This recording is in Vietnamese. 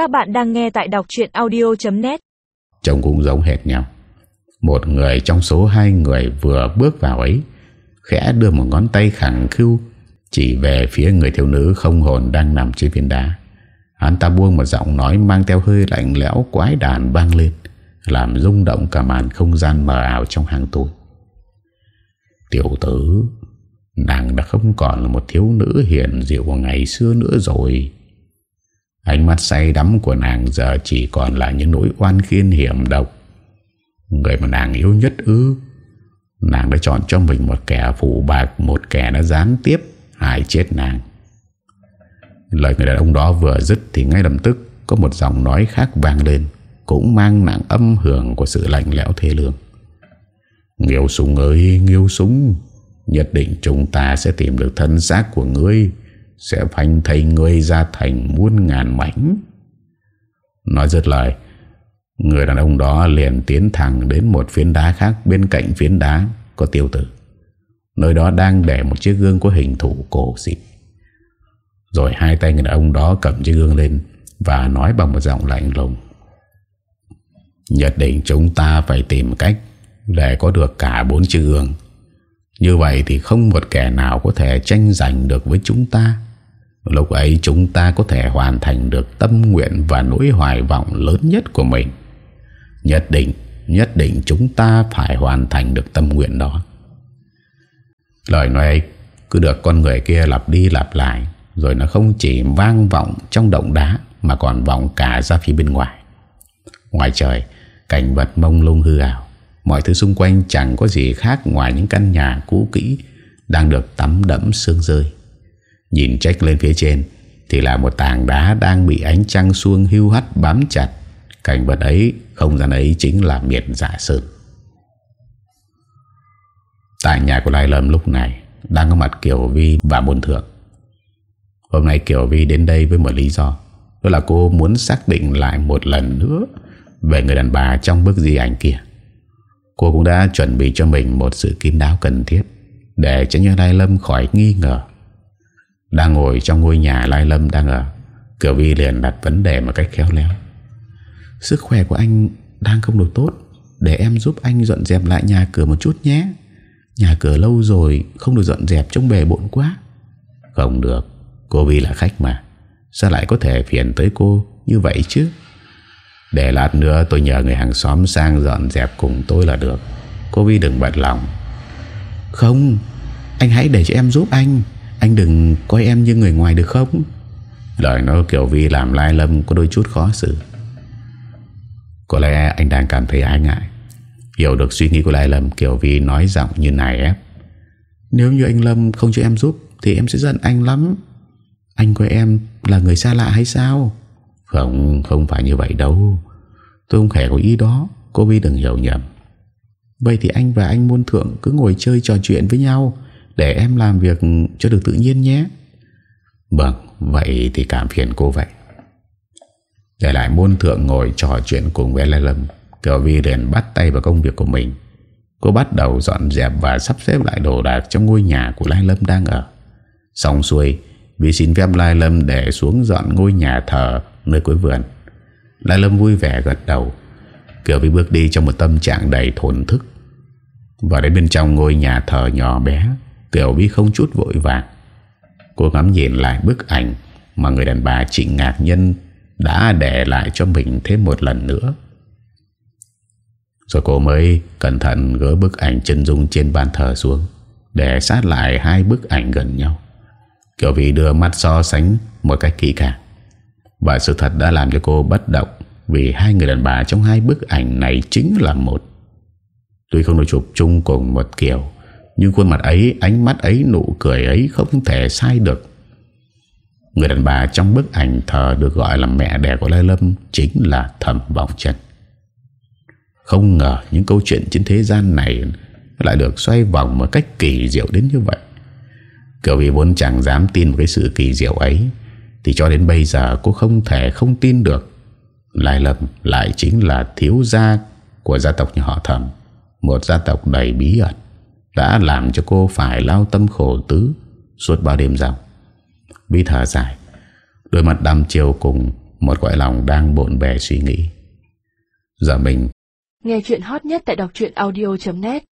Các bạn đang nghe tại đọc chuyện audio.net Trông cũng giống hệt nhau. Một người trong số hai người vừa bước vào ấy, Khẽ đưa một ngón tay khẳng khưu, Chỉ về phía người thiếu nữ không hồn đang nằm trên viên đá. Hắn ta buông một giọng nói mang theo hơi lạnh lẽo quái đàn vang lên, Làm rung động cả màn không gian mờ ảo trong hang tối. Tiểu tử, Nàng đã không còn là một thiếu nữ hiền diệu của ngày xưa nữa rồi. Ánh mắt say đắm của nàng giờ chỉ còn là những nỗi oan khiên hiểm độc. Người mà nàng yêu nhất ư? Nàng đã chọn cho mình một kẻ phụ bạc, Một kẻ đã gián tiếp, hại chết nàng. Lời người đàn ông đó vừa dứt Thì ngay lập tức có một giọng nói khác vang lên, Cũng mang nặng âm hưởng của sự lạnh lẽo thê lương. Nghiêu súng ơi, Nghiêu súng, Nhất định chúng ta sẽ tìm được thân xác của ngươi. Sẽ phanh thầy ngươi ra thành muôn ngàn mảnh. Nói dứt lời, Người đàn ông đó liền tiến thẳng đến một phiến đá khác Bên cạnh phiến đá có tiêu tử. Nơi đó đang để một chiếc gương có hình thủ cổ xịt. Rồi hai tay người đàn ông đó cầm chiếc gương lên Và nói bằng một giọng lạnh lùng. Nhật định chúng ta phải tìm cách Để có được cả bốn chiếc gương. Như vậy thì không một kẻ nào có thể tranh giành được với chúng ta. Lúc ấy chúng ta có thể hoàn thành được tâm nguyện và nỗi hoài vọng lớn nhất của mình. Nhất định, nhất định chúng ta phải hoàn thành được tâm nguyện đó. Lời nói ấy cứ được con người kia lặp đi lặp lại Rồi nó không chỉ vang vọng trong động đá Mà còn vọng cả ra phía bên ngoài. Ngoài trời Cảnh vật mông lung hư ảo Mọi thứ xung quanh chẳng có gì khác ngoài những căn nhà cũ kỹ đang được tắm đẫm sương rơi. Nhìn trách lên phía trên thì là một tảng đá đang bị ánh trăng xuông hưu hắt bám chặt. Cảnh vật ấy, không gian ấy chính là miệt dạ sơn. Tại nhà của Lai Lâm lúc này đang có mặt Kiều Vi và Môn Thượng. Hôm nay Kiều Vi đến đây với một lý do. Đó là cô muốn xác định lại một lần nữa về người đàn bà trong bức di ảnh kia. Cô cũng đã chuẩn bị cho mình một sự kín đáo cần thiết Để tránh cho Lai Lâm khỏi nghi ngờ đang ngồi trong ngôi nhà Lai Lâm đang ở, Kiều Vi liền đặt vấn đề một cách khéo léo. Sức khỏe của anh đang không được tốt, Để em giúp anh dọn dẹp lại nhà cửa một chút nhé. Nhà cửa lâu rồi, Không được dọn dẹp trong bề bộn quá. Không được, Cô Vi là khách mà. Sao lại có thể phiền tới cô như vậy chứ? Để lát nữa tôi nhờ người hàng xóm sang dọn dẹp cùng tôi là được. Cô Vi đừng bật lòng. Không, Anh hãy để cho em giúp anh. Anh đừng coi em như người ngoài được không? Lời nói kiểu Vi làm Lai Lâm có đôi chút khó xử. Có lẽ anh đang cảm thấy ái ngại. Hiểu được suy nghĩ của Lai Lâm Kiều Vi nói giọng như này ép Nếu như anh Lâm không cho em giúp Thì em sẽ giận anh lắm. Anh coi em là người xa lạ hay sao? Không, không phải như vậy đâu. Tôi không hề có ý đó. Cô Vi đừng hiểu nhầm. Vậy thì anh và anh Môn Thượng cứ ngồi chơi trò chuyện với nhau để em làm việc cho được tự nhiên nhé. Vâng Vậy thì cảm phiền cô vậy. Để lại Môn Thượng ngồi trò chuyện cùng với Lê Lâm, Kiều Vi liền bắt tay vào công việc của mình. Cô bắt đầu dọn dẹp và sắp xếp lại đồ đạc trong ngôi nhà của Lai Lâm đang ở. Xong xuôi Vì xin phép Lai Lâm để xuống dọn ngôi nhà thờ nơi cuối vườn. Lai Lâm vui vẻ gật đầu. Kiều Vi bước đi trong một tâm trạng đầy thổn thức. Và đến bên trong ngôi nhà thờ nhỏ bé Kiều Vi không chút vội vàng. Cô ngắm nhìn lại bức ảnh Mà người đàn bà Trịnh Ngạc Nhân Đã để lại cho mình thêm một lần nữa. Rồi cô mới cẩn thận gỡ bức ảnh chân dung trên bàn thờ xuống, Để sát lại hai bức ảnh gần nhau. Kiều Vi đưa mắt so sánh một cách kỹ càng. Và sự thật đã làm cho cô bất động, Vì hai người đàn bà trong hai bức ảnh này chính là một. Tuy không được chụp chung cùng một kiểu nhưng khuôn mặt ấy, ánh mắt ấy, nụ cười ấy không thể sai được. Người đàn bà trong bức ảnh thờ được gọi là mẹ đẻ của Lai Lâm Chính là Thẩm Vọng Trần. Không ngờ những câu chuyện trên thế gian này Lại được xoay vòng một cách kỳ diệu đến như vậy. Kiểu vì vốn chẳng dám tin một cái sự kỳ diệu ấy thì cho đến bây giờ cô không thể không tin được. Lai Lâm lại chính là thiếu gia của gia tộc nhà họ thẩm Một gia tộc đầy bí ẩn. Đã làm cho cô phải lao tâm khổ tứ, Suốt bao đêm rằm Bi thở dài, Đôi mặt đăm chiều cùng Một quại lòng đang bộn bề suy nghĩ. Giờ mình Nghe chuyện hot nhất tại đọc audio.net